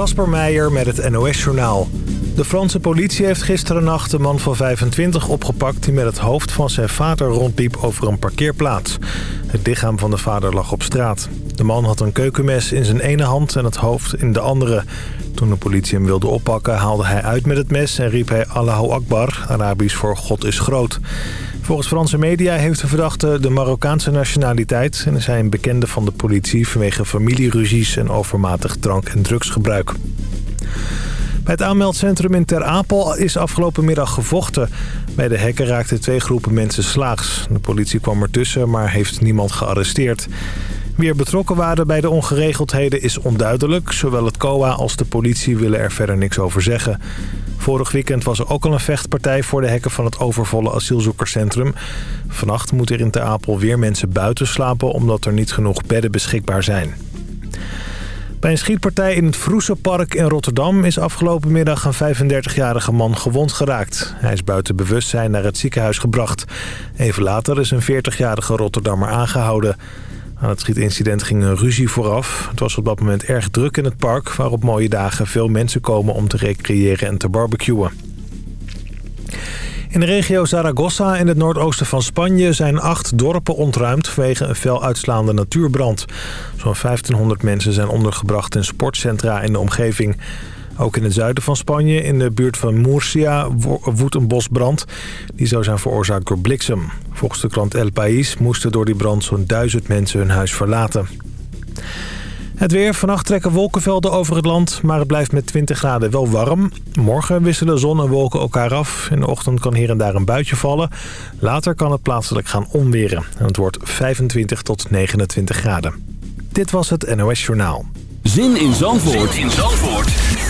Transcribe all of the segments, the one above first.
Kasper Meijer met het NOS-journaal. De Franse politie heeft gisteren nacht een man van 25 opgepakt... die met het hoofd van zijn vader rondliep over een parkeerplaats. Het lichaam van de vader lag op straat. De man had een keukenmes in zijn ene hand en het hoofd in de andere. Toen de politie hem wilde oppakken haalde hij uit met het mes... en riep hij Allahu Akbar, Arabisch voor God is groot. Volgens Franse media heeft de verdachte de Marokkaanse nationaliteit... en is hij een bekende van de politie vanwege familieruzies en overmatig drank- en drugsgebruik. Bij het aanmeldcentrum in Ter Apel is afgelopen middag gevochten. Bij de hekken raakten twee groepen mensen slaags. De politie kwam ertussen, maar heeft niemand gearresteerd. Wie er betrokken waren bij de ongeregeldheden is onduidelijk. Zowel het COA als de politie willen er verder niks over zeggen. Vorig weekend was er ook al een vechtpartij voor de hekken van het overvolle asielzoekerscentrum. Vannacht moeten er in Ter Apel weer mensen buiten slapen omdat er niet genoeg bedden beschikbaar zijn. Bij een schietpartij in het Vroesenpark in Rotterdam is afgelopen middag een 35-jarige man gewond geraakt. Hij is buiten bewustzijn naar het ziekenhuis gebracht. Even later is een 40-jarige Rotterdammer aangehouden. Aan het schietincident ging een ruzie vooraf. Het was op dat moment erg druk in het park... waar op mooie dagen veel mensen komen om te recreëren en te barbecuen. In de regio Zaragoza in het noordoosten van Spanje zijn acht dorpen ontruimd vanwege een fel uitslaande natuurbrand. Zo'n 1500 mensen zijn ondergebracht in sportcentra in de omgeving. Ook in het zuiden van Spanje, in de buurt van Murcia, woedt een bosbrand. Die zou zijn veroorzaakt door bliksem. Volgens de krant El País moesten door die brand zo'n duizend mensen hun huis verlaten. Het weer. Vannacht trekken wolkenvelden over het land, maar het blijft met 20 graden wel warm. Morgen wisselen zon en wolken elkaar af. In de ochtend kan hier en daar een buitje vallen. Later kan het plaatselijk gaan onweren. En het wordt 25 tot 29 graden. Dit was het NOS Journaal. Zin in Zandvoort, zin in Zandvoort.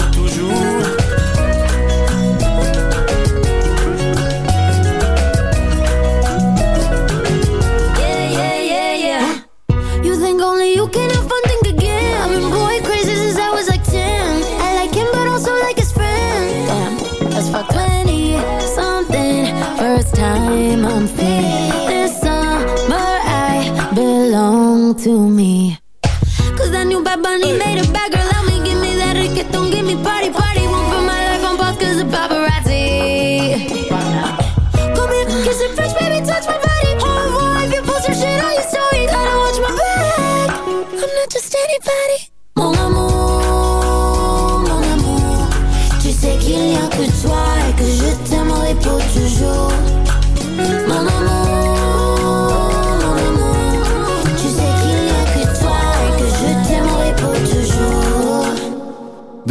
To me. Cause that new Bad Bunny made a bad girl don't give me body, body.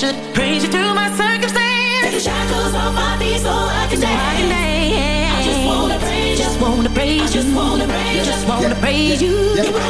should praise you through my circumstance. Take the shackles my feet so I just wanna praise you. Just wanna praise you. Just wanna praise you. Just wanna praise you.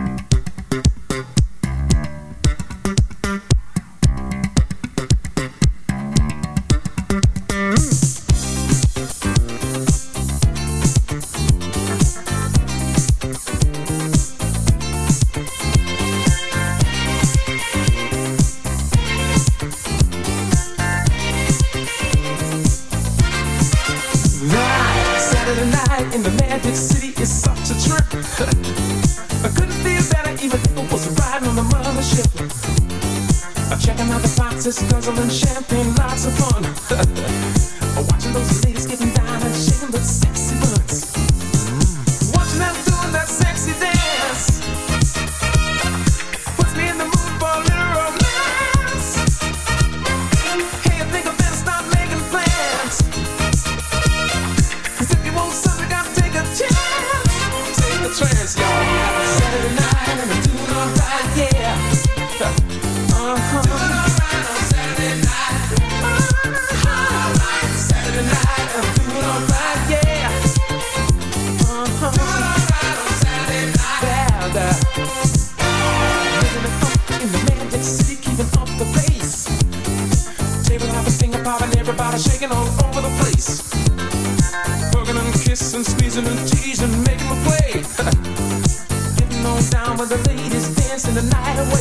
in the night away.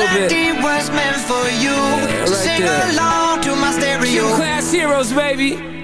Little bit. was meant for you. so right sing there. along to my stereo. Gym class heroes, baby.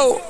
Go.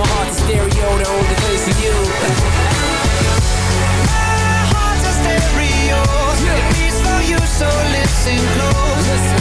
my heart's a stereo, the only place for you. My heart's a stereo. It beats for you, so listen close. Hear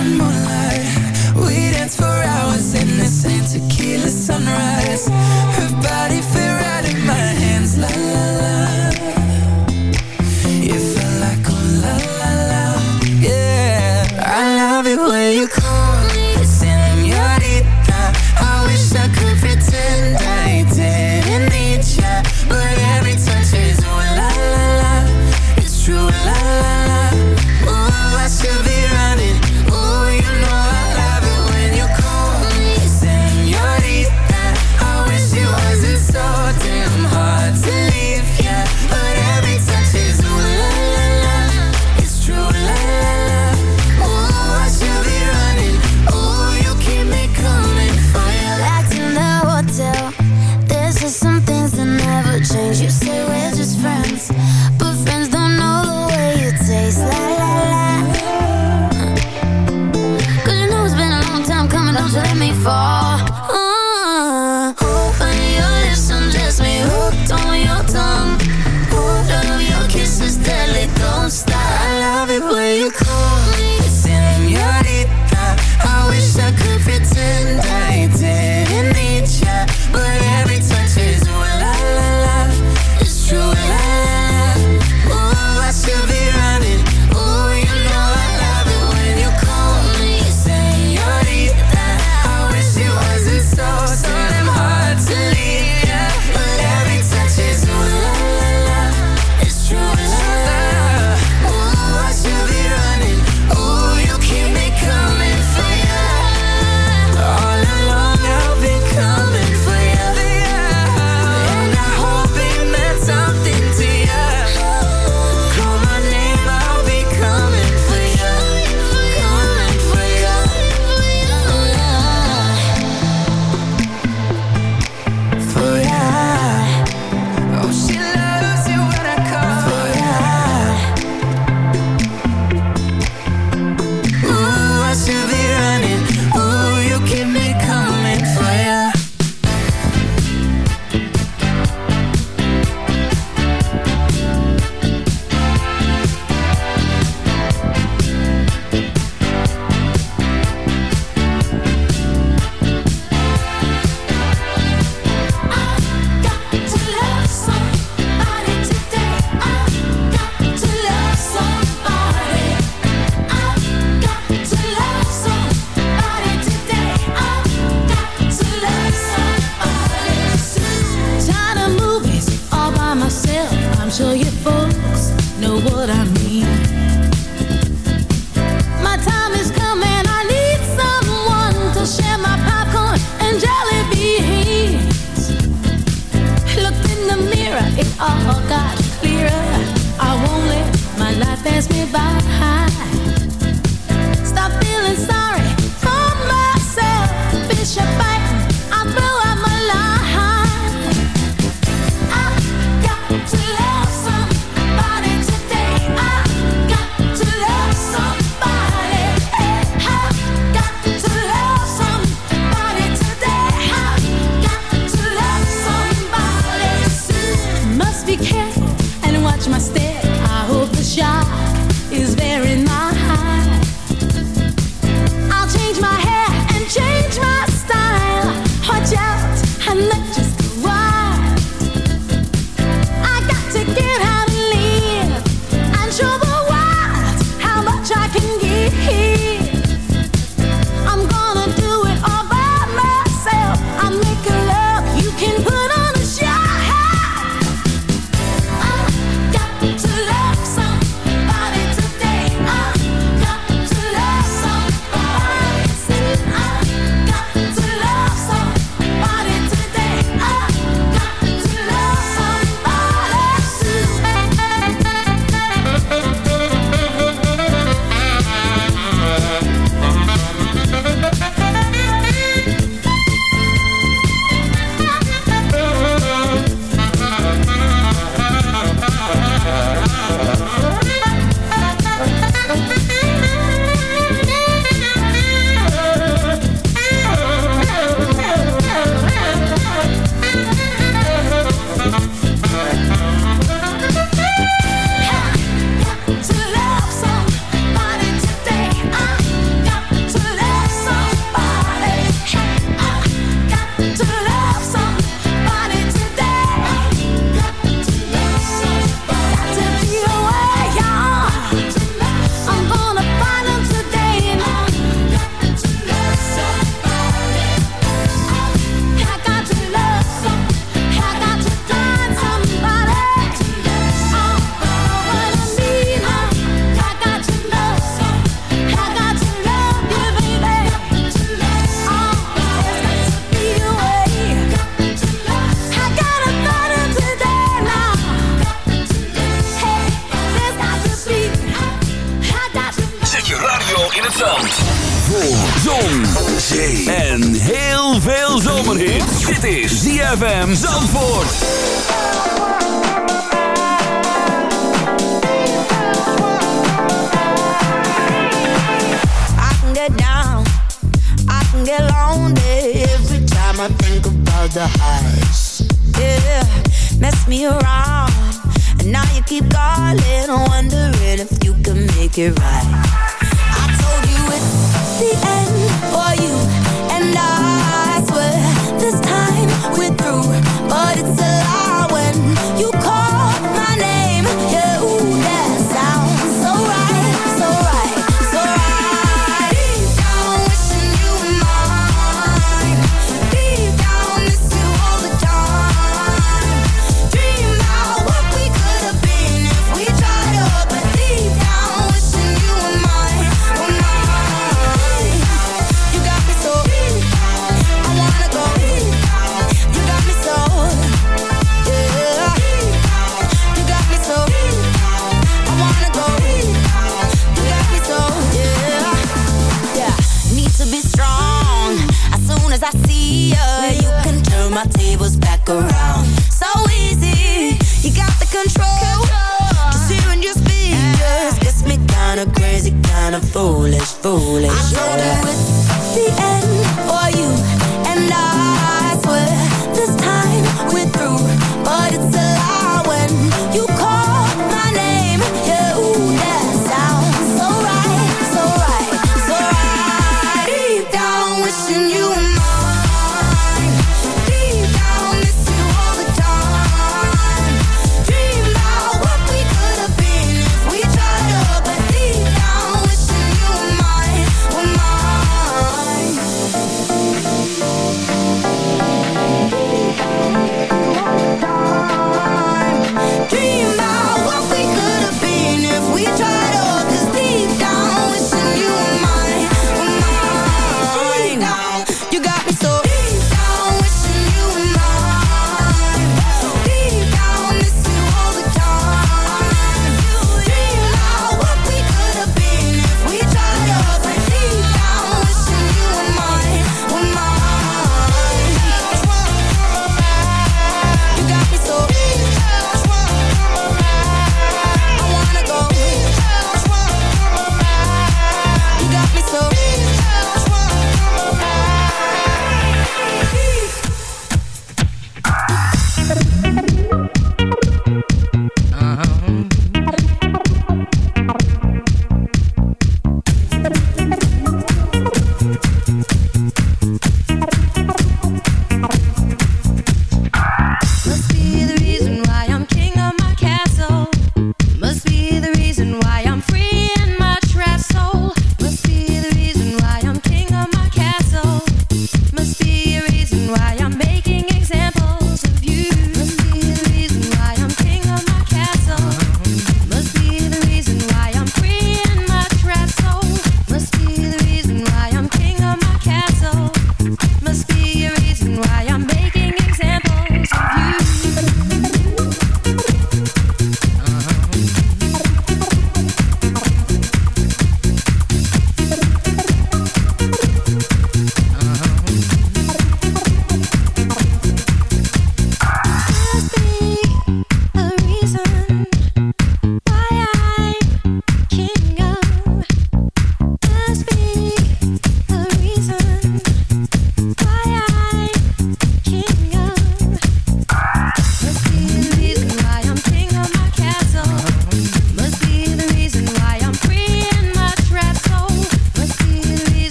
one more life Zand, Voor zon, zee en heel veel zomerhit. Dit is ZFM Zandvoort. I can get down, I can get lonely every time I think about the highs. Yeah, mess me around. And now you keep calling, wondering if you can make it right. the end. turn my tables back around. So easy, you got the control. Just hearing your speakers gets me kinda crazy, kinda foolish, foolish. I told yeah. that